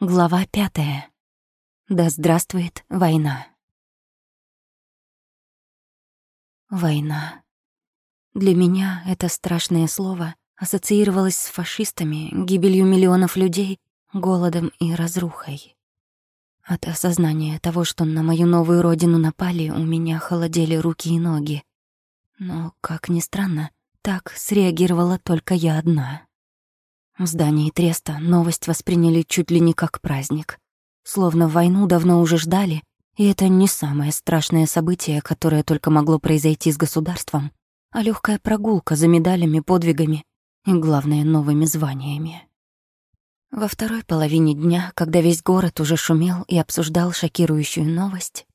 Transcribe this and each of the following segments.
Глава пятая. Да здравствует война. Война. Для меня это страшное слово ассоциировалось с фашистами, гибелью миллионов людей, голодом и разрухой. От осознания того, что на мою новую родину напали, у меня холодели руки и ноги. Но, как ни странно, так среагировала только я одна. В здании Треста новость восприняли чуть ли не как праздник. Словно войну давно уже ждали, и это не самое страшное событие, которое только могло произойти с государством, а легкая прогулка за медалями, подвигами и, главное, новыми званиями. Во второй половине дня, когда весь город уже шумел и обсуждал шокирующую новость,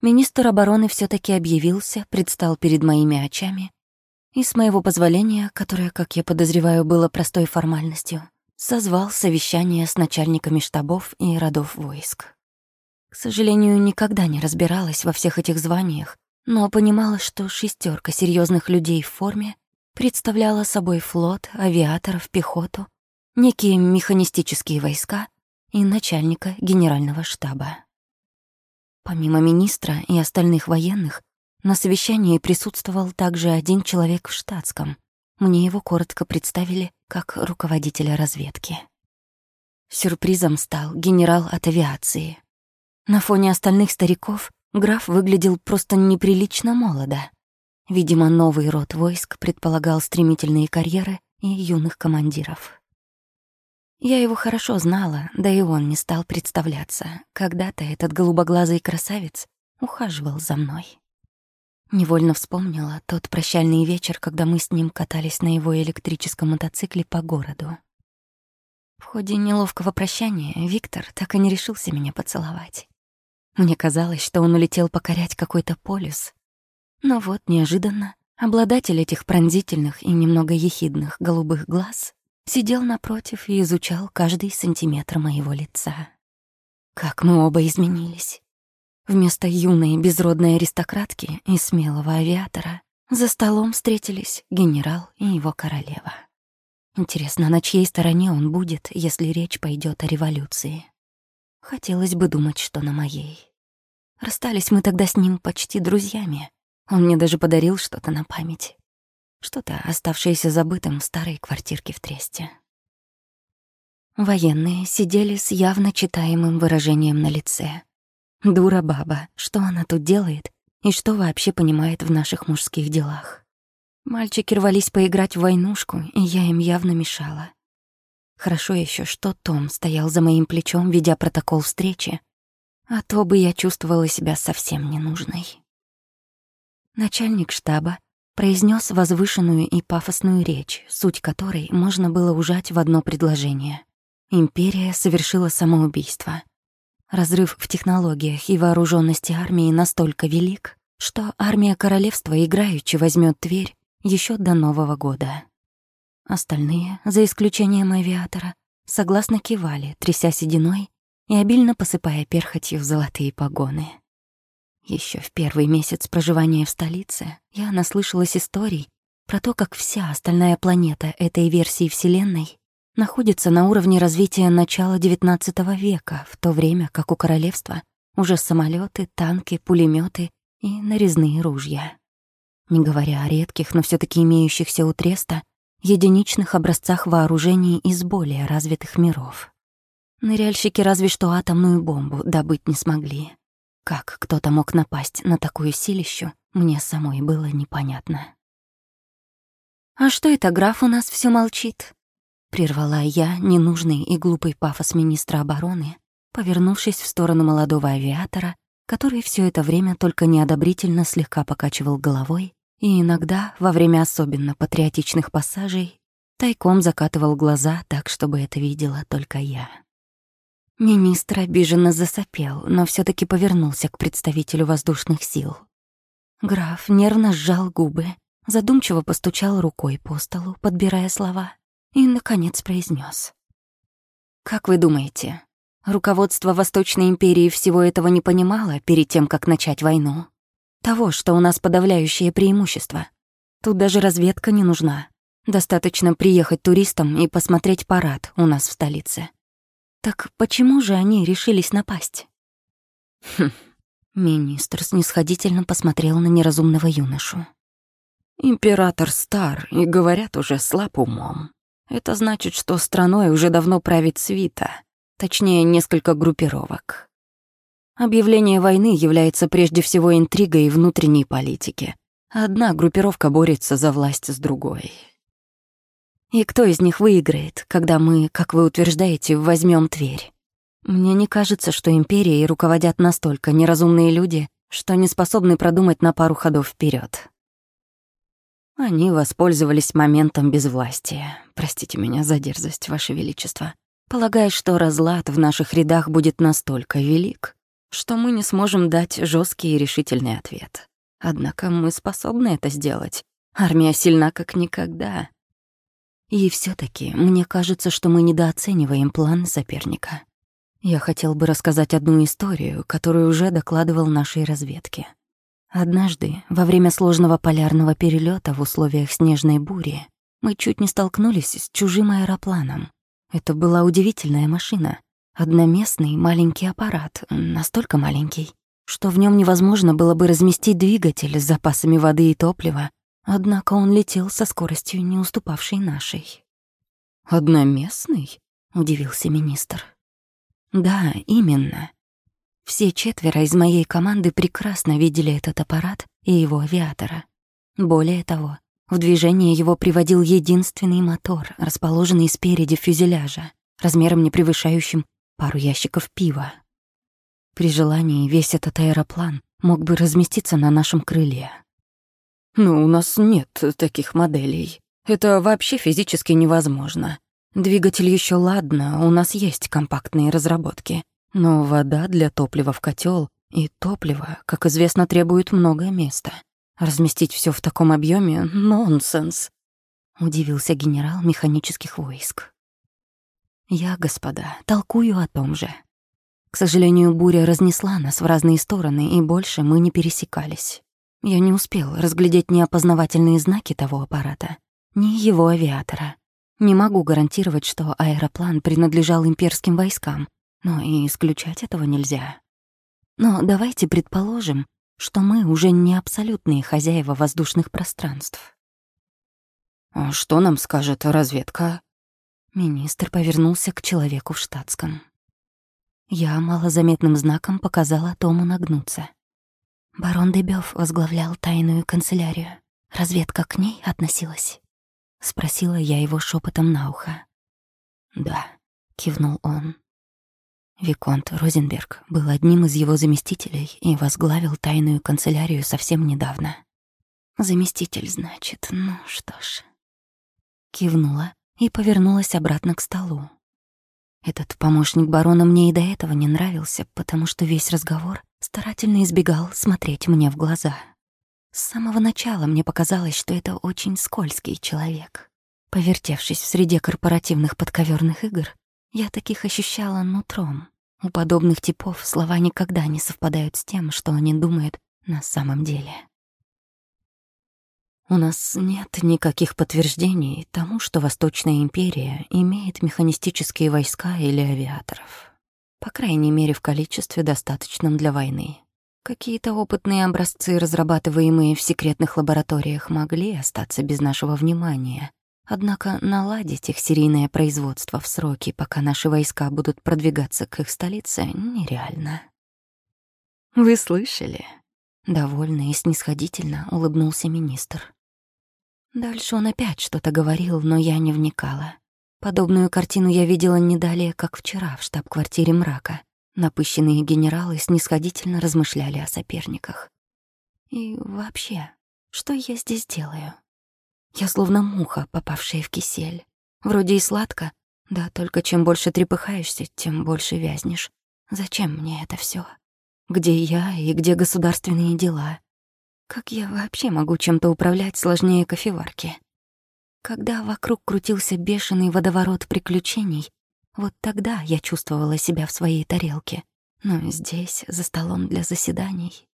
министр обороны все таки объявился, предстал перед моими очами и с моего позволения, которое, как я подозреваю, было простой формальностью, созвал совещание с начальниками штабов и родов войск. К сожалению, никогда не разбиралась во всех этих званиях, но понимала, что шестерка серьезных людей в форме представляла собой флот, авиаторов, пехоту, некие механистические войска и начальника генерального штаба. Помимо министра и остальных военных, на совещании присутствовал также один человек в штатском. Мне его коротко представили как руководителя разведки. Сюрпризом стал генерал от авиации. На фоне остальных стариков граф выглядел просто неприлично молодо. Видимо, новый род войск предполагал стремительные карьеры и юных командиров. Я его хорошо знала, да и он не стал представляться. Когда-то этот голубоглазый красавец ухаживал за мной. Невольно вспомнила тот прощальный вечер, когда мы с ним катались на его электрическом мотоцикле по городу. В ходе неловкого прощания Виктор так и не решился меня поцеловать. Мне казалось, что он улетел покорять какой-то полюс. Но вот неожиданно обладатель этих пронзительных и немного ехидных голубых глаз сидел напротив и изучал каждый сантиметр моего лица. Как мы оба изменились. Вместо юной безродной аристократки и смелого авиатора за столом встретились генерал и его королева. Интересно, на чьей стороне он будет, если речь пойдет о революции? Хотелось бы думать, что на моей. Расстались мы тогда с ним почти друзьями. Он мне даже подарил что-то на память. Что-то, оставшееся забытым в старой квартирке в Тресте. Военные сидели с явно читаемым выражением на лице, Дура баба, что она тут делает и что вообще понимает в наших мужских делах. Мальчики рвались поиграть в войнушку, и я им явно мешала. Хорошо еще, что Том стоял за моим плечом, ведя протокол встречи, а то бы я чувствовала себя совсем ненужной. Начальник штаба произнес возвышенную и пафосную речь, суть которой можно было ужать в одно предложение. Империя совершила самоубийство — Разрыв в технологиях и вооруженности армии настолько велик, что армия королевства играючи возьмет Тверь еще до Нового года. Остальные, за исключением авиатора, согласно кивали, тряся сединой и обильно посыпая перхотью золотые погоны. Еще в первый месяц проживания в столице я наслышалась историй про то, как вся остальная планета этой версии Вселенной находится на уровне развития начала XIX века, в то время как у королевства уже самолеты, танки, пулеметы и нарезные ружья. Не говоря о редких, но все таки имеющихся у Треста, единичных образцах вооружений из более развитых миров. Ныряльщики разве что атомную бомбу добыть не смогли. Как кто-то мог напасть на такую силищу, мне самой было непонятно. «А что это граф у нас все молчит?» Прервала я ненужный и глупый пафос министра обороны, повернувшись в сторону молодого авиатора, который все это время только неодобрительно слегка покачивал головой и иногда, во время особенно патриотичных пассажей, тайком закатывал глаза так, чтобы это видела только я. Министр обиженно засопел, но все таки повернулся к представителю воздушных сил. Граф нервно сжал губы, задумчиво постучал рукой по столу, подбирая слова, и, наконец, произнес: «Как вы думаете, руководство Восточной империи всего этого не понимало перед тем, как начать войну? Того, что у нас подавляющее преимущество. Тут даже разведка не нужна. Достаточно приехать туристам и посмотреть парад у нас в столице. Так почему же они решились напасть? Хм. Министр снисходительно посмотрел на неразумного юношу. Император стар и, говорят, уже слаб умом. Это значит, что страной уже давно правит свита, точнее, несколько группировок. Объявление войны является прежде всего интригой внутренней политики. Одна группировка борется за власть с другой. И кто из них выиграет, когда мы, как вы утверждаете, возьмем Тверь? Мне не кажется, что империей руководят настолько неразумные люди, что не способны продумать на пару ходов вперед. Они воспользовались моментом безвластия. Простите меня за дерзость, Ваше Величество. Полагая, что разлад в наших рядах будет настолько велик, что мы не сможем дать жесткий и решительный ответ. Однако мы способны это сделать. Армия сильна как никогда. И все таки мне кажется, что мы недооцениваем план соперника. Я хотел бы рассказать одну историю, которую уже докладывал нашей разведке. Однажды, во время сложного полярного перелета в условиях снежной бури, мы чуть не столкнулись с чужим аэропланом. Это была удивительная машина. Одноместный маленький аппарат, настолько маленький, что в нем невозможно было бы разместить двигатель с запасами воды и топлива, однако он летел со скоростью, не уступавшей нашей. «Одноместный?» — удивился министр. «Да, именно. Все четверо из моей команды прекрасно видели этот аппарат и его авиатора. Более того, в движение его приводил единственный мотор, расположенный спереди фюзеляжа, размером не превышающим пару ящиков пива. При желании весь этот аэроплан мог бы разместиться на нашем крыле. «Но у нас нет таких моделей. Это вообще физически невозможно. Двигатель еще ладно, у нас есть компактные разработки. Но вода для топлива в котел и топливо, как известно, требует много места. Разместить все в таком объеме — нонсенс. Удивился генерал механических войск. Я, господа, толкую о том же. К сожалению, буря разнесла нас в разные стороны, и больше мы не пересекались. Я не успел разглядеть ни опознавательные знаки того аппарата, ни его авиатора. Не могу гарантировать, что аэроплан принадлежал имперским войскам, но и исключать этого нельзя. Но давайте предположим, что мы уже не абсолютные хозяева воздушных пространств. «А что нам скажет разведка?» Министр повернулся к человеку в штатском. Я малозаметным знаком показала Тому нагнуться. Барон Дебёв возглавлял тайную канцелярию. Разведка к ней относилась? Спросила я его шепотом на ухо. «Да», — кивнул он. Виконт Розенберг был одним из его заместителей и возглавил тайную канцелярию совсем недавно. Заместитель, значит, ну что ж. Кивнула и повернулась обратно к столу. Этот помощник барона мне и до этого не нравился, потому что весь разговор старательно избегал смотреть мне в глаза. С самого начала мне показалось, что это очень скользкий человек. Повертевшись в среде корпоративных подковерных игр, я таких ощущала нутром. У подобных типов слова никогда не совпадают с тем, что они думают на самом деле. У нас нет никаких подтверждений тому, что Восточная империя имеет механистические войска или авиаторов. По крайней мере, в количестве, достаточном для войны. Какие-то опытные образцы, разрабатываемые в секретных лабораториях, могли остаться без нашего внимания, Однако наладить их серийное производство в сроки, пока наши войска будут продвигаться к их столице, нереально. «Вы слышали?» Довольно и снисходительно улыбнулся министр. Дальше он опять что-то говорил, но я не вникала. Подобную картину я видела не далее, как вчера в штаб-квартире мрака. Напыщенные генералы снисходительно размышляли о соперниках. И вообще, что я здесь делаю? Я словно муха, попавшая в кисель. Вроде и сладко, да только чем больше трепыхаешься, тем больше вязнешь. Зачем мне это все? Где я и где государственные дела? Как я вообще могу чем-то управлять сложнее кофеварки? Когда вокруг крутился бешеный водоворот приключений, вот тогда я чувствовала себя в своей тарелке. Но здесь, за столом для заседаний.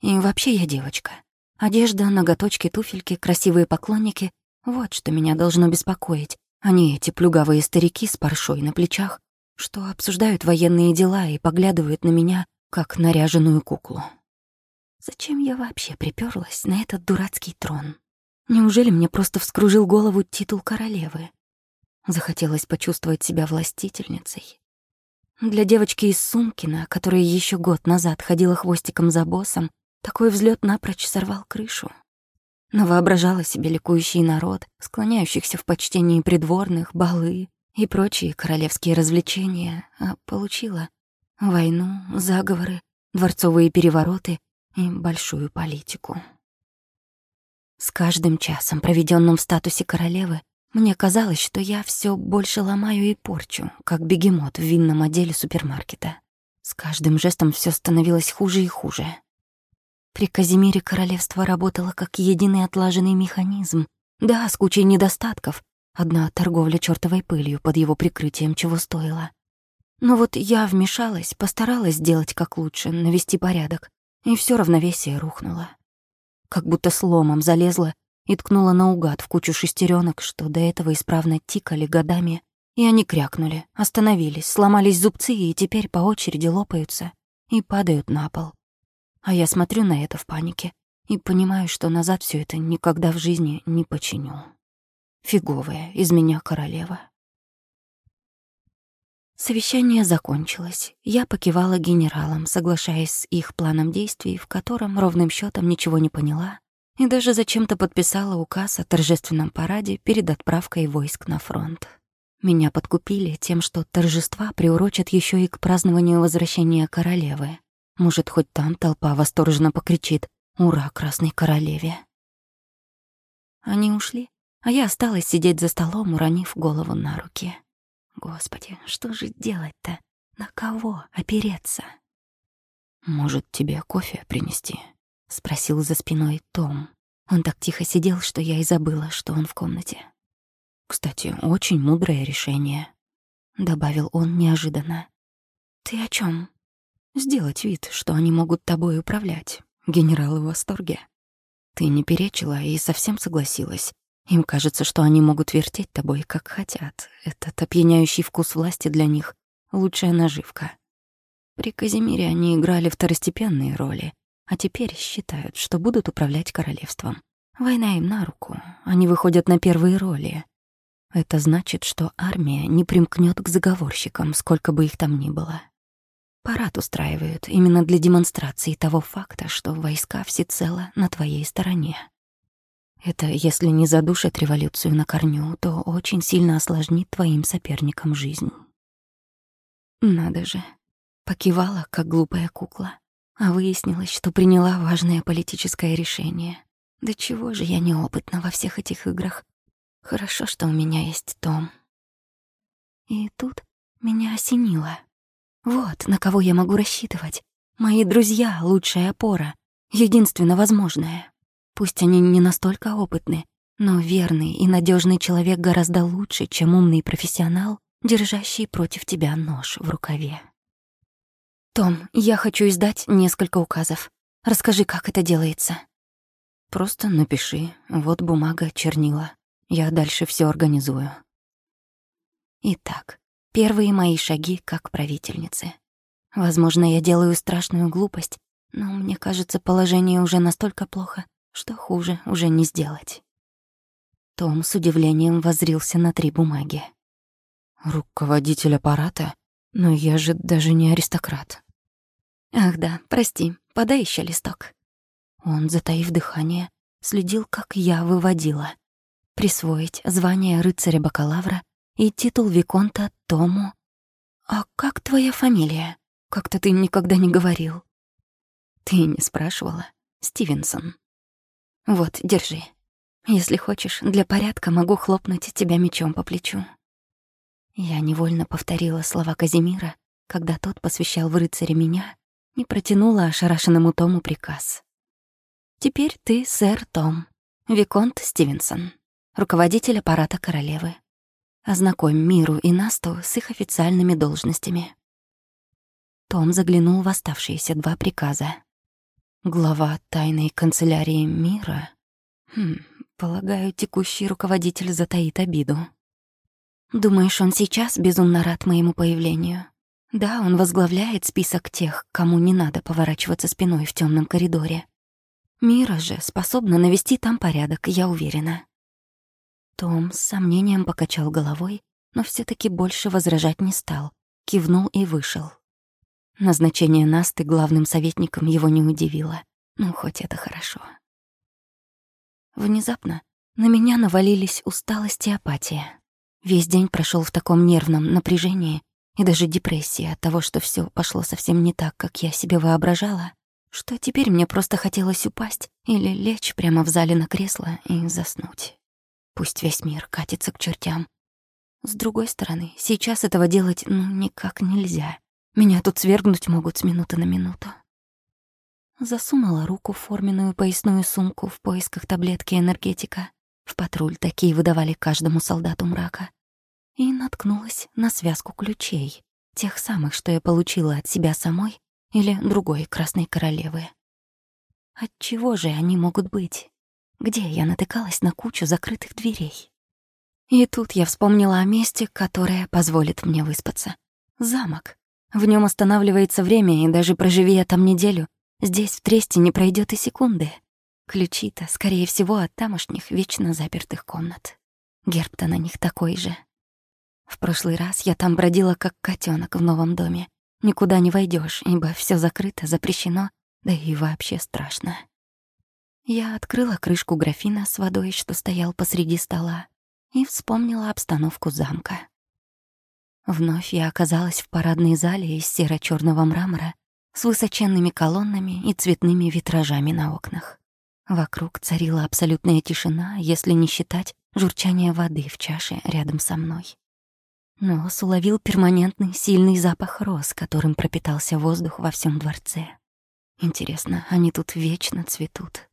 И вообще я девочка. Одежда, ноготочки, туфельки, красивые поклонники — вот что меня должно беспокоить, а не эти плюгавые старики с паршой на плечах что обсуждают военные дела и поглядывают на меня, как наряженную куклу. Зачем я вообще приперлась на этот дурацкий трон? Неужели мне просто вскружил голову титул королевы? Захотелось почувствовать себя властительницей. Для девочки из Сумкина, которая еще год назад ходила хвостиком за боссом, такой взлет напрочь сорвал крышу. Но воображала себе ликующий народ, склоняющихся в почтении придворных, балы и прочие королевские развлечения, а получила войну, заговоры, дворцовые перевороты и большую политику. С каждым часом, проведенным в статусе королевы, мне казалось, что я все больше ломаю и порчу, как бегемот в винном отделе супермаркета. С каждым жестом все становилось хуже и хуже. При Казимире королевство работало как единый отлаженный механизм. Да, с кучей недостатков. Одна торговля чёртовой пылью под его прикрытием чего стоила. Но вот я вмешалась, постаралась сделать как лучше, навести порядок, и все равновесие рухнуло. Как будто сломом залезла и ткнула наугад в кучу шестеренок, что до этого исправно тикали годами, и они крякнули, остановились, сломались зубцы и теперь по очереди лопаются и падают на пол. А я смотрю на это в панике и понимаю, что назад все это никогда в жизни не починю. Фиговая из меня королева. Совещание закончилось. Я покивала генералам, соглашаясь с их планом действий, в котором ровным счетом ничего не поняла и даже зачем-то подписала указ о торжественном параде перед отправкой войск на фронт. Меня подкупили тем, что торжества приурочат еще и к празднованию возвращения королевы. Может, хоть там толпа восторженно покричит «Ура, Красной Королеве!». Они ушли, а я осталась сидеть за столом, уронив голову на руки. Господи, что же делать-то? На кого опереться? «Может, тебе кофе принести?» — спросил за спиной Том. Он так тихо сидел, что я и забыла, что он в комнате. «Кстати, очень мудрое решение», — добавил он неожиданно. «Ты о чем? «Сделать вид, что они могут тобой управлять. Генералы в восторге. Ты не перечила и совсем согласилась. Им кажется, что они могут вертеть тобой, как хотят. Этот опьяняющий вкус власти для них — лучшая наживка. При Казимире они играли второстепенные роли, а теперь считают, что будут управлять королевством. Война им на руку, они выходят на первые роли. Это значит, что армия не примкнет к заговорщикам, сколько бы их там ни было. Парад устраивают именно для демонстрации того факта, что войска всецело на твоей стороне. Это, если не задушит революцию на корню, то очень сильно осложнит твоим соперникам жизнь. Надо же, покивала, как глупая кукла. А выяснилось, что приняла важное политическое решение. Да чего же я неопытна во всех этих играх. Хорошо, что у меня есть Том. И тут меня осенило. Вот на кого я могу рассчитывать. Мои друзья — лучшая опора, единственно возможная. Пусть они не настолько опытны, но верный и надежный человек гораздо лучше, чем умный профессионал, держащий против тебя нож в рукаве. «Том, я хочу издать несколько указов. Расскажи, как это делается». «Просто напиши. Вот бумага, чернила. Я дальше все организую». Итак, первые мои шаги как правительницы. Возможно, я делаю страшную глупость, но мне кажется, положение уже настолько плохо, что хуже уже не сделать. Том с удивлением воззрился на три бумаги. «Руководитель аппарата? Но я же даже не аристократ». Ах да, прости, подай еще листок. Он, затаив дыхание, следил, как я выводила. Присвоить звание рыцаря-бакалавра и титул Виконта Тому. «А как твоя фамилия? Как-то ты никогда не говорил». «Ты не спрашивала? Стивенсон». «Вот, держи. Если хочешь, для порядка могу хлопнуть тебя мечом по плечу». Я невольно повторила слова Казимира, когда тот посвящал в рыцаре меня и протянула ошарашенному Тому приказ. «Теперь ты сэр Том, Виконт Стивенсон, руководитель аппарата королевы. Ознакомь миру и Насту с их официальными должностями». Том заглянул в оставшиеся два приказа. Глава тайной канцелярии мира? Хм, полагаю, текущий руководитель затаит обиду. Думаешь, он сейчас безумно рад моему появлению? Да, он возглавляет список тех, кому не надо поворачиваться спиной в темном коридоре. Мира же способна навести там порядок, я уверена. Том с сомнением покачал головой, но все таки больше возражать не стал, кивнул и вышел. Назначение Насты главным советником его не удивило. Ну, хоть это хорошо. Внезапно на меня навалились усталость и апатия. Весь день прошел в таком нервном напряжении и даже депрессии от того, что все пошло совсем не так, как я себе воображала, что теперь мне просто хотелось упасть или лечь прямо в зале на кресло и заснуть. Пусть весь мир катится к чертям. С другой стороны, сейчас этого делать ну никак нельзя. Меня тут свергнуть могут с минуты на минуту. Засунула руку в форменную поясную сумку в поисках таблетки энергетика. В патруль такие выдавали каждому солдату мрака. И наткнулась на связку ключей, тех самых, что я получила от себя самой или другой Красной Королевы. От чего же они могут быть? Где я натыкалась на кучу закрытых дверей? И тут я вспомнила о месте, которое позволит мне выспаться. Замок. В нем останавливается время, и даже проживи я там неделю, Здесь в тресте не пройдет и секунды. Ключи-то, скорее всего, от тамошних вечно запертых комнат. Герб-то на них такой же. В прошлый раз я там бродила как котенок в новом доме. Никуда не войдешь, ибо все закрыто, запрещено, да и вообще страшно. Я открыла крышку графина с водой, что стоял посреди стола, и вспомнила обстановку замка. Вновь я оказалась в парадной зале из серо черного мрамора с высоченными колоннами и цветными витражами на окнах. Вокруг царила абсолютная тишина, если не считать журчания воды в чаше рядом со мной. Нос уловил перманентный сильный запах роз, которым пропитался воздух во всем дворце. Интересно, они тут вечно цветут.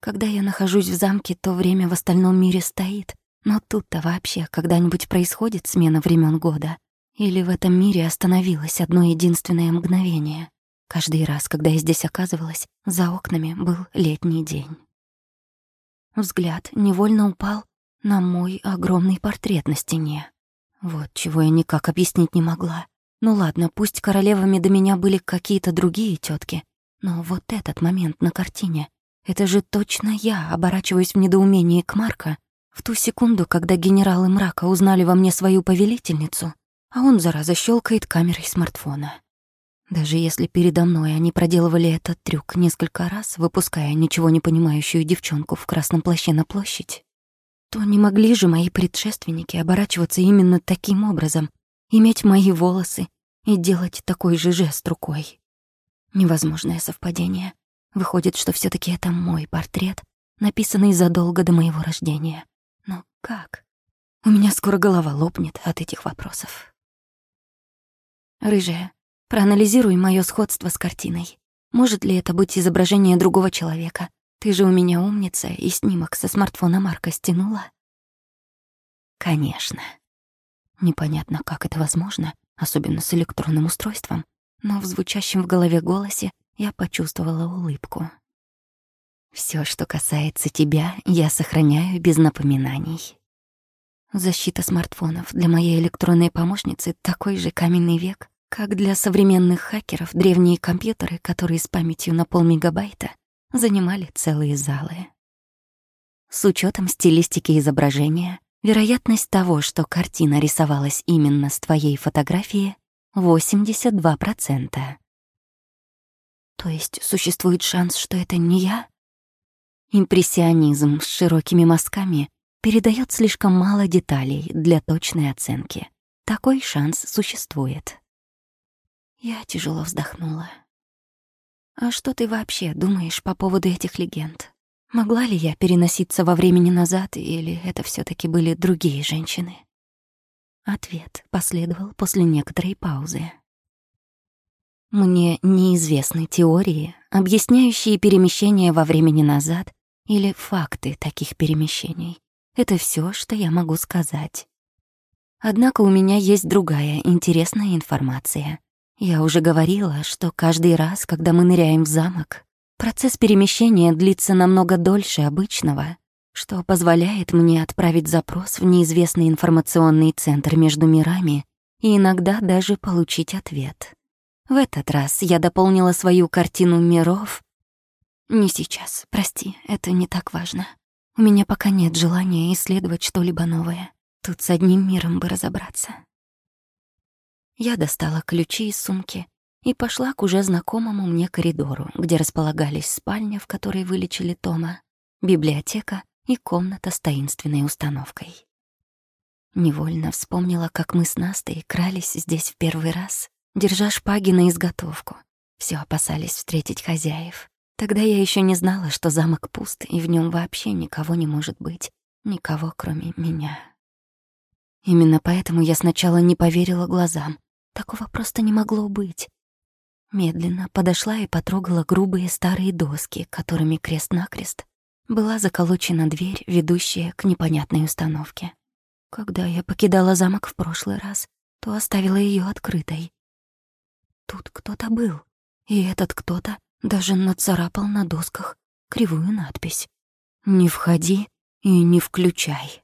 Когда я нахожусь в замке, то время в остальном мире стоит, но тут-то вообще когда-нибудь происходит смена времен года, или в этом мире остановилось одно единственное мгновение. Каждый раз, когда я здесь оказывалась, за окнами был летний день. Взгляд невольно упал на мой огромный портрет на стене. Вот чего я никак объяснить не могла. Ну ладно, пусть королевами до меня были какие-то другие тетки, но вот этот момент на картине — это же точно я оборачиваюсь в недоумении к Марко в ту секунду, когда генералы мрака узнали во мне свою повелительницу а он, зараза, щелкает камерой смартфона. Даже если передо мной они проделывали этот трюк несколько раз, выпуская ничего не понимающую девчонку в красном плаще на площадь, то не могли же мои предшественники оборачиваться именно таким образом, иметь мои волосы и делать такой же жест рукой. Невозможное совпадение. Выходит, что все таки это мой портрет, написанный задолго до моего рождения. Но как? У меня скоро голова лопнет от этих вопросов. Рыжая, проанализируй моё сходство с картиной. Может ли это быть изображение другого человека? Ты же у меня умница и снимок со смартфона Марка стянула. Конечно. Непонятно, как это возможно, особенно с электронным устройством, но в звучащем в голове голосе я почувствовала улыбку. Всё, что касается тебя, я сохраняю без напоминаний. Защита смартфонов для моей электронной помощницы такой же каменный век, как для современных хакеров древние компьютеры, которые с памятью на полмегабайта занимали целые залы. С учетом стилистики изображения, вероятность того, что картина рисовалась именно с твоей фотографии, 82%. То есть существует шанс, что это не я? Импрессионизм с широкими мазками передает слишком мало деталей для точной оценки. Такой шанс существует. Я тяжело вздохнула. «А что ты вообще думаешь по поводу этих легенд? Могла ли я переноситься во времени назад, или это все таки были другие женщины?» Ответ последовал после некоторой паузы. Мне неизвестны теории, объясняющие перемещение во времени назад или факты таких перемещений. Это все, что я могу сказать. Однако у меня есть другая интересная информация. Я уже говорила, что каждый раз, когда мы ныряем в замок, процесс перемещения длится намного дольше обычного, что позволяет мне отправить запрос в неизвестный информационный центр между мирами и иногда даже получить ответ. В этот раз я дополнила свою картину миров. Не сейчас, прости, это не так важно. У меня пока нет желания исследовать что-либо новое. Тут с одним миром бы разобраться. Я достала ключи из сумки и пошла к уже знакомому мне коридору, где располагались спальня, в которой вылечили Тома, библиотека и комната с таинственной установкой. Невольно вспомнила, как мы с Настой крались здесь в первый раз, держа шпаги на изготовку. Все опасались встретить хозяев. Тогда я еще не знала, что замок пуст, и в нем вообще никого не может быть. Никого, кроме меня. Именно поэтому я сначала не поверила глазам. Такого просто не могло быть. Медленно подошла и потрогала грубые старые доски, которыми крест-накрест была заколочена дверь, ведущая к непонятной установке. Когда я покидала замок в прошлый раз, то оставила ее открытой. Тут кто-то был, и этот кто-то даже нацарапал на досках кривую надпись «Не входи и не включай».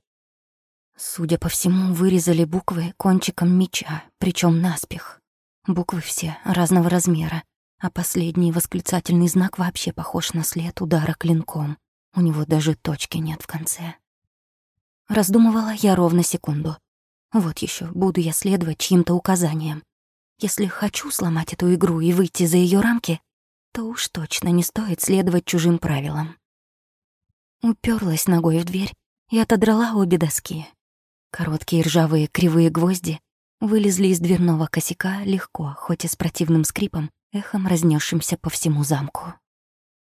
Судя по всему, вырезали буквы кончиком меча, причем наспех. Буквы все разного размера, а последний восклицательный знак вообще похож на след удара клинком. У него даже точки нет в конце. Раздумывала я ровно секунду. Вот еще буду я следовать чьим-то указаниям. Если хочу сломать эту игру и выйти за ее рамки, то уж точно не стоит следовать чужим правилам. Уперлась ногой в дверь и отодрала обе доски. Короткие ржавые кривые гвозди вылезли из дверного косяка легко, хоть и с противным скрипом, эхом разнесшимся по всему замку.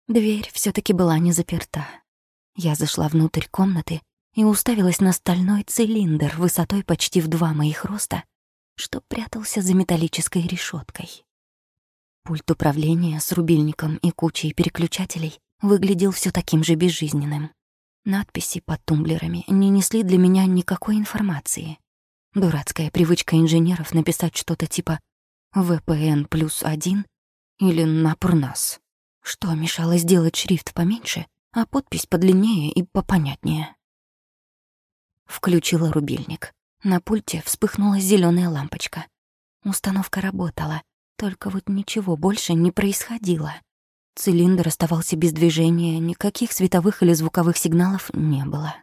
Дверь все таки была не заперта. Я зашла внутрь комнаты и уставилась на стальной цилиндр высотой почти в два моих роста, что прятался за металлической решеткой. Пульт управления с рубильником и кучей переключателей выглядел все таким же безжизненным. Надписи под тумблерами не несли для меня никакой информации. Дурацкая привычка инженеров написать что-то типа «ВПН плюс один» или «Напурнас». Что мешало сделать шрифт поменьше, а подпись подлиннее и попонятнее? Включила рубильник. На пульте вспыхнула зеленая лампочка. Установка работала, только вот ничего больше не происходило. Цилиндр оставался без движения, никаких световых или звуковых сигналов не было.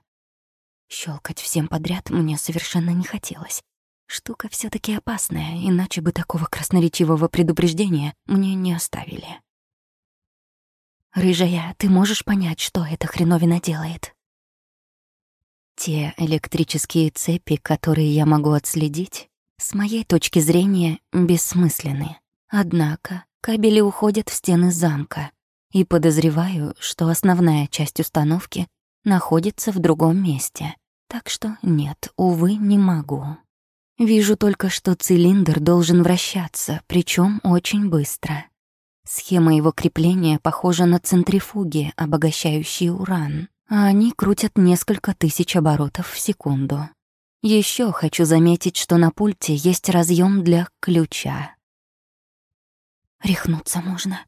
Щелкать всем подряд мне совершенно не хотелось. Штука все таки опасная, иначе бы такого красноречивого предупреждения мне не оставили. «Рыжая, ты можешь понять, что эта хреновина делает?» Те электрические цепи, которые я могу отследить, с моей точки зрения, бессмысленны. Однако Кабели уходят в стены замка, и подозреваю, что основная часть установки находится в другом месте. Так что нет, увы, не могу. Вижу только, что цилиндр должен вращаться, причем очень быстро. Схема его крепления похожа на центрифуги, обогащающие уран, а они крутят несколько тысяч оборотов в секунду. Еще хочу заметить, что на пульте есть разъем для ключа. Рехнуться можно.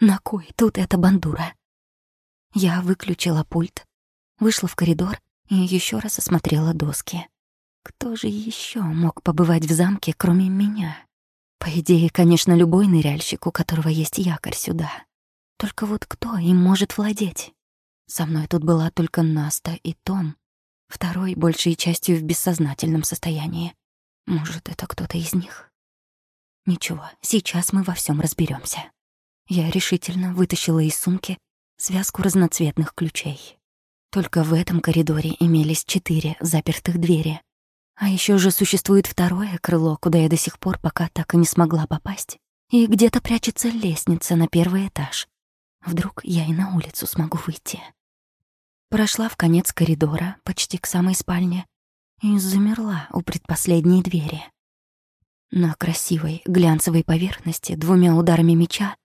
На кой тут эта бандура? Я выключила пульт, вышла в коридор и еще раз осмотрела доски. Кто же еще мог побывать в замке, кроме меня? По идее, конечно, любой ныряльщик, у которого есть якорь сюда. Только вот кто им может владеть? Со мной тут была только Наста и Том. Второй, большей частью, в бессознательном состоянии. Может, это кто-то из них? Ничего, сейчас мы во всем разберемся. Я решительно вытащила из сумки связку разноцветных ключей. Только в этом коридоре имелись четыре запертых двери. А еще же существует второе крыло, куда я до сих пор пока так и не смогла попасть. И где-то прячется лестница на первый этаж. Вдруг я и на улицу смогу выйти. Прошла в конец коридора, почти к самой спальне, и замерла у предпоследней двери. На красивой глянцевой поверхности двумя ударами меча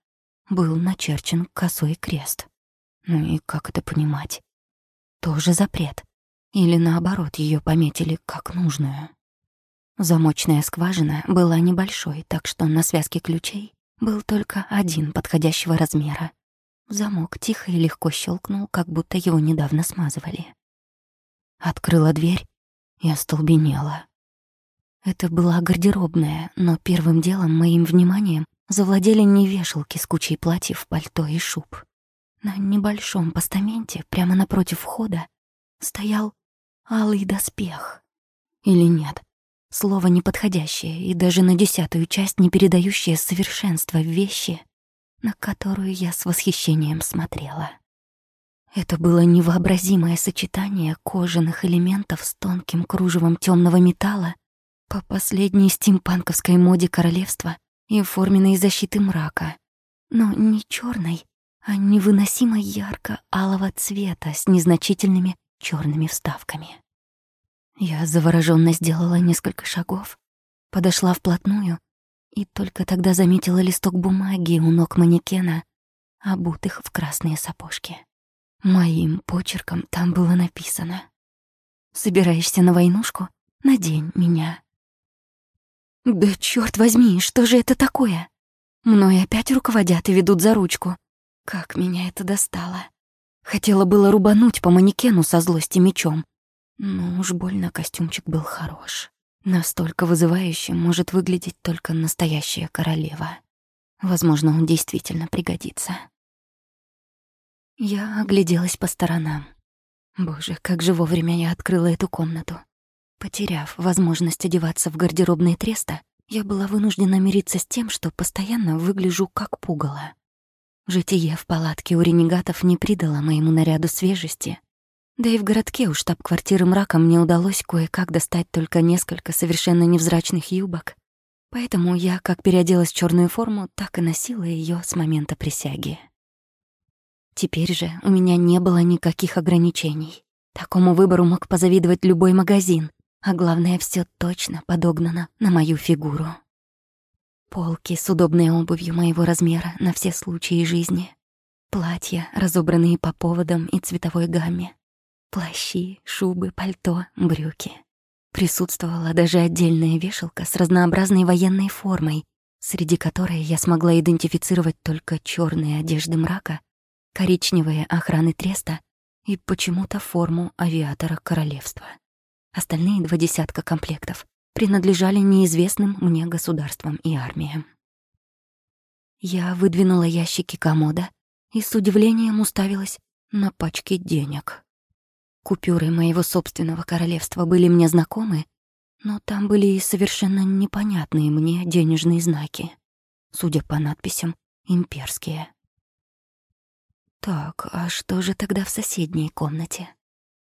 был начерчен косой крест. Ну и как это понимать? Тоже запрет. Или наоборот, ее пометили как нужную. Замочная скважина была небольшой, так что на связке ключей был только один подходящего размера. Замок тихо и легко щелкнул, как будто его недавно смазывали. открыла дверь и остолбенела. Это была гардеробная, но первым делом моим вниманием завладели не вешалки с кучей платьев, пальто и шуб. На небольшом постаменте, прямо напротив входа, стоял алый доспех. Или нет, слово неподходящее и даже на десятую часть не передающее совершенство вещи, на которую я с восхищением смотрела. Это было невообразимое сочетание кожаных элементов с тонким кружевом темного металла по последней стимпанковской моде королевства и форменной защиты мрака, но не черной, а невыносимо ярко-алого цвета с незначительными черными вставками. Я завороженно сделала несколько шагов, подошла вплотную и только тогда заметила листок бумаги у ног манекена, обутых в красные сапожки. Моим почерком там было написано «Собираешься на войнушку? Надень меня». Да черт возьми, что же это такое? Мной опять руководят и ведут за ручку. Как меня это достало. Хотела было рубануть по манекену со злости мечом. Но уж больно костюмчик был хорош. Настолько вызывающим может выглядеть только настоящая королева. Возможно, он действительно пригодится. Я огляделась по сторонам. Боже, как же вовремя я открыла эту комнату. Потеряв возможность одеваться в гардеробной треста, я была вынуждена мириться с тем, что постоянно выгляжу как пугало. Житие в палатке у ренегатов не придало моему наряду свежести. Да и в городке у штаб-квартиры мрака мне удалось кое-как достать только несколько совершенно невзрачных юбок. Поэтому я как переоделась в черную форму, так и носила ее с момента присяги. Теперь же у меня не было никаких ограничений. Такому выбору мог позавидовать любой магазин, а главное, все точно подогнано на мою фигуру. Полки с удобной обувью моего размера на все случаи жизни. Платья, разобранные по поводам и цветовой гамме. Плащи, шубы, пальто, брюки. Присутствовала даже отдельная вешалка с разнообразной военной формой, среди которой я смогла идентифицировать только черные одежды мрака, коричневые охраны треста и почему-то форму авиатора королевства. Остальные два десятка комплектов принадлежали неизвестным мне государствам и армиям. Я выдвинула ящики комода и с удивлением уставилась на пачки денег. Купюры моего собственного королевства были мне знакомы, но там были и совершенно непонятные мне денежные знаки. Судя по надписям, имперские. Так, а что же тогда в соседней комнате?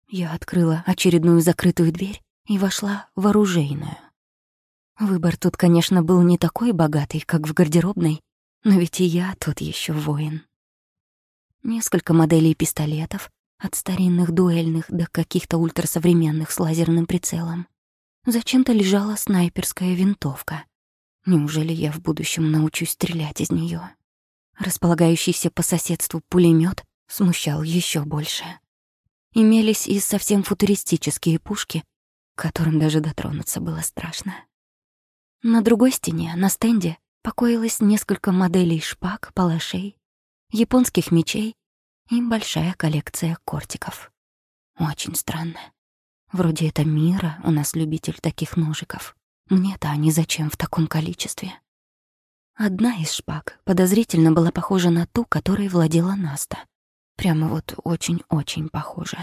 Я открыла очередную закрытую дверь и вошла в оружейную. Выбор тут, конечно, был не такой богатый, как в гардеробной, но ведь и я тут еще воин. Несколько моделей пистолетов, от старинных дуэльных до каких-то ультрасовременных с лазерным прицелом. Зачем-то лежала снайперская винтовка. Неужели я в будущем научусь стрелять из нее? Располагающийся по соседству пулемет смущал еще больше имелись и совсем футуристические пушки, которым даже дотронуться было страшно. На другой стене, на стенде, покоилось несколько моделей шпаг, палашей, японских мечей и большая коллекция кортиков. Очень странно. Вроде это мира, у нас любитель таких ножиков. Мне-то они зачем в таком количестве? Одна из шпаг подозрительно была похожа на ту, которой владела Наста. Прямо вот очень-очень похоже.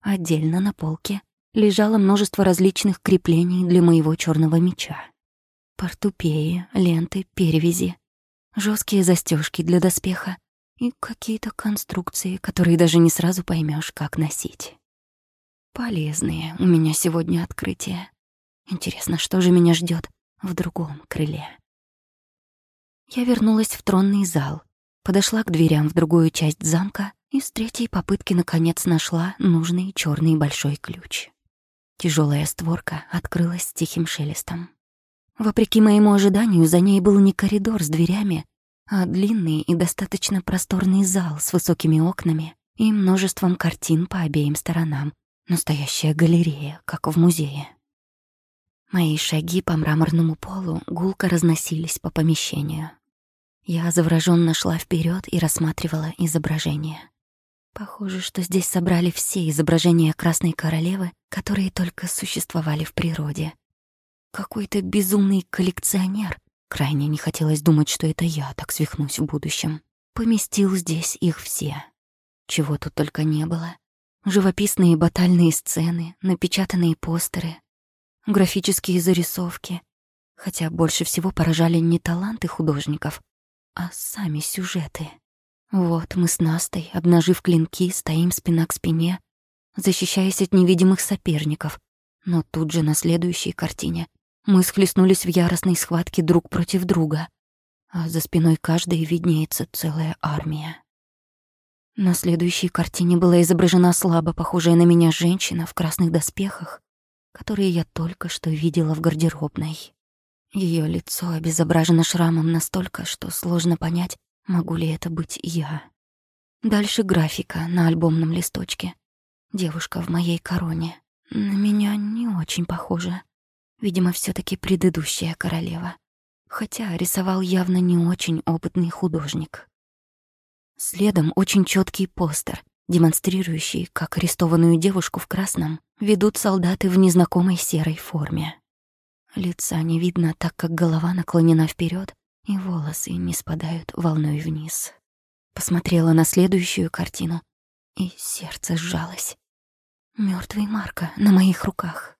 Отдельно на полке лежало множество различных креплений для моего черного меча. Портупеи, ленты, перевязи, жесткие застежки для доспеха и какие-то конструкции, которые даже не сразу поймешь, как носить. Полезные у меня сегодня открытия. Интересно, что же меня ждет в другом крыле? Я вернулась в тронный зал, подошла к дверям в другую часть замка и с третьей попытки наконец нашла нужный черный большой ключ. Тяжелая створка открылась с тихим шелестом. Вопреки моему ожиданию, за ней был не коридор с дверями, а длинный и достаточно просторный зал с высокими окнами и множеством картин по обеим сторонам. Настоящая галерея, как в музее. Мои шаги по мраморному полу гулко разносились по помещению. Я завороженно шла вперед и рассматривала изображение. Похоже, что здесь собрали все изображения Красной Королевы, которые только существовали в природе. Какой-то безумный коллекционер, крайне не хотелось думать, что это я так свихнусь в будущем, поместил здесь их все. Чего тут только не было. Живописные батальные сцены, напечатанные постеры, графические зарисовки. Хотя больше всего поражали не таланты художников, а сами сюжеты. Вот мы с Настой, обнажив клинки, стоим спина к спине, защищаясь от невидимых соперников. Но тут же на следующей картине мы схлестнулись в яростной схватке друг против друга, а за спиной каждой виднеется целая армия. На следующей картине была изображена слабо похожая на меня женщина в красных доспехах, которые я только что видела в гардеробной. Ее лицо обезображено шрамом настолько, что сложно понять, Могу ли это быть я? Дальше графика на альбомном листочке. Девушка в моей короне. На меня не очень похожа. Видимо, все таки предыдущая королева. Хотя рисовал явно не очень опытный художник. Следом очень четкий постер, демонстрирующий, как арестованную девушку в красном ведут солдаты в незнакомой серой форме. Лица не видно, так как голова наклонена вперед, и волосы не спадают волной вниз. Посмотрела на следующую картину, и сердце сжалось. Мёртвый Марка на моих руках.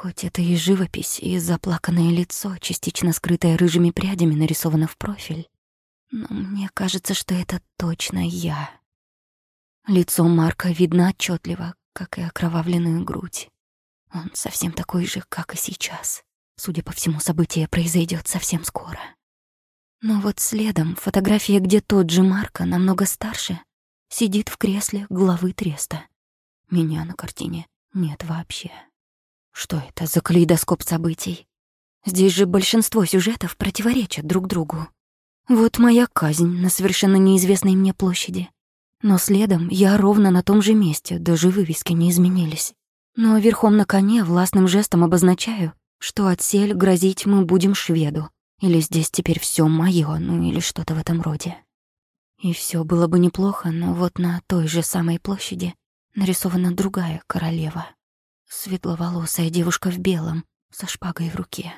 Хоть это и живопись, и заплаканное лицо, частично скрытое рыжими прядями, нарисовано в профиль, но мне кажется, что это точно я. Лицо Марка видно отчетливо, как и окровавленную грудь. Он совсем такой же, как и сейчас. Судя по всему, событие произойдет совсем скоро. Но вот следом фотография, где тот же Марко, намного старше, сидит в кресле главы треста. Меня на картине нет вообще. Что это за калейдоскоп событий? Здесь же большинство сюжетов противоречат друг другу. Вот моя казнь на совершенно неизвестной мне площади. Но следом я ровно на том же месте, даже вывески не изменились. Но верхом на коне властным жестом обозначаю, что отсель грозить мы будем шведу, или здесь теперь все моё, ну или что-то в этом роде. И все было бы неплохо, но вот на той же самой площади нарисована другая королева. Светловолосая девушка в белом, со шпагой в руке.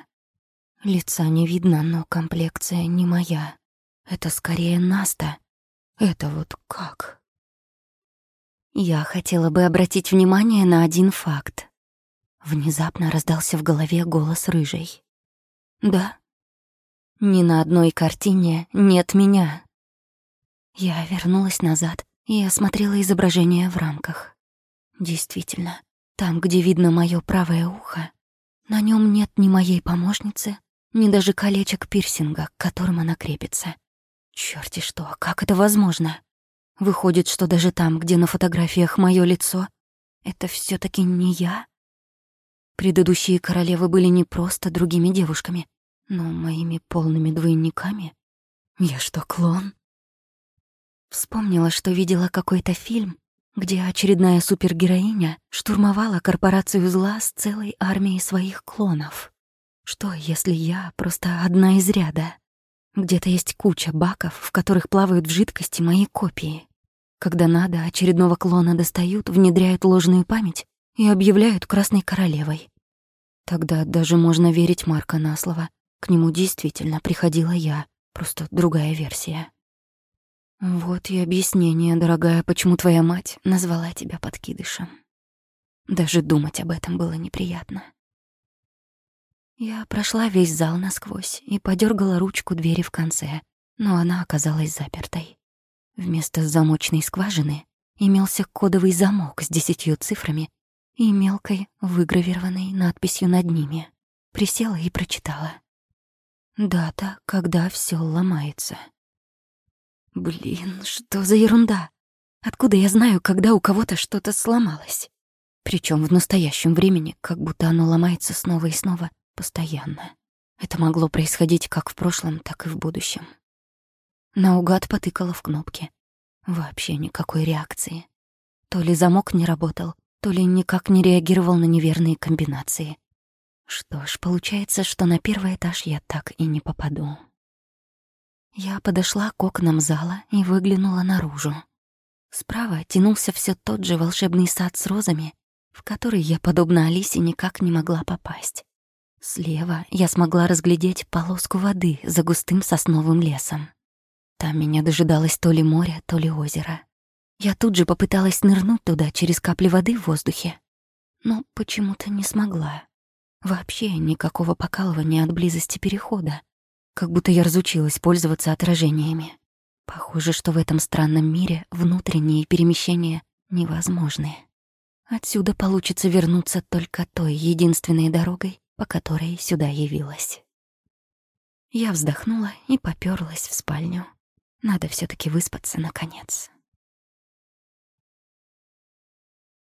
Лица не видно, но комплекция не моя. Это скорее Наста. Это вот как? Я хотела бы обратить внимание на один факт. Внезапно раздался в голове голос рыжей. Да, ни на одной картине нет меня. Я вернулась назад и осмотрела изображение в рамках. Действительно, там, где видно мое правое ухо, на нем нет ни моей помощницы, ни даже колечек пирсинга, к которым она крепится. Чёрти что, как это возможно? Выходит, что даже там, где на фотографиях мое лицо, это все таки не я? Предыдущие королевы были не просто другими девушками, но моими полными двойниками? Я что, клон? Вспомнила, что видела какой-то фильм, где очередная супергероиня штурмовала корпорацию зла с целой армией своих клонов. Что, если я просто одна из ряда? Где-то есть куча баков, в которых плавают в жидкости мои копии. Когда надо, очередного клона достают, внедряют ложную память и объявляют Красной Королевой. Тогда даже можно верить Марка на слово — к нему действительно приходила я, просто другая версия. Вот и объяснение, дорогая, почему твоя мать назвала тебя подкидышем. Даже думать об этом было неприятно. Я прошла весь зал насквозь и подергала ручку двери в конце, но она оказалась запертой. Вместо замочной скважины имелся кодовый замок с десятью цифрами и мелкой выгравированной надписью над ними. Присела и прочитала. Дата, когда все ломается. Блин, что за ерунда? Откуда я знаю, когда у кого-то что-то сломалось? Причем в настоящем времени, как будто оно ломается снова и снова, постоянно. Это могло происходить как в прошлом, так и в будущем. Наугад потыкала в кнопки. Вообще никакой реакции. То ли замок не работал, то ли никак не реагировал на неверные комбинации. Что ж, получается, что на первый этаж я так и не попаду. Я подошла к окнам зала и выглянула наружу. Справа тянулся все тот же волшебный сад с розами, в который я, подобно Алисе, никак не могла попасть. Слева я смогла разглядеть полоску воды за густым сосновым лесом. Там меня дожидалось то ли море, то ли озеро. Я тут же попыталась нырнуть туда через капли воды в воздухе, но почему-то не смогла. Вообще никакого покалывания от близости перехода, как будто я разучилась пользоваться отражениями. Похоже, что в этом странном мире внутренние перемещения невозможны. Отсюда получится вернуться только той единственной дорогой, по которой сюда явилась. Я вздохнула и попёрлась в спальню. Надо все таки выспаться, наконец.